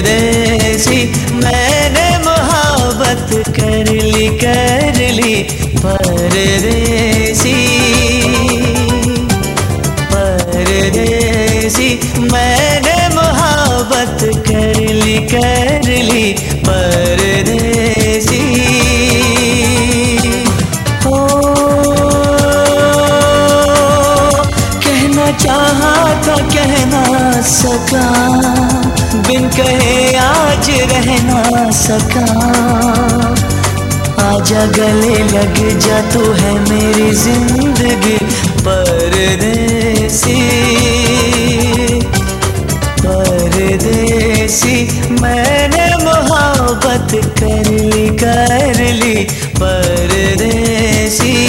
परदेसी, मैंने मोहब्बत कर ली कर ली परदेसी। परदेसी, मैंने मोहब्बत कर ली कर ली परदेसी। ओ, कहना चाहा था, कहना सका। बिन कहे आज रह ना सका। आजा गले लग जा तू है मेरी ज़िंदगी पर देसी मैंने मोहब्बत कर ली कर ली। परदेसी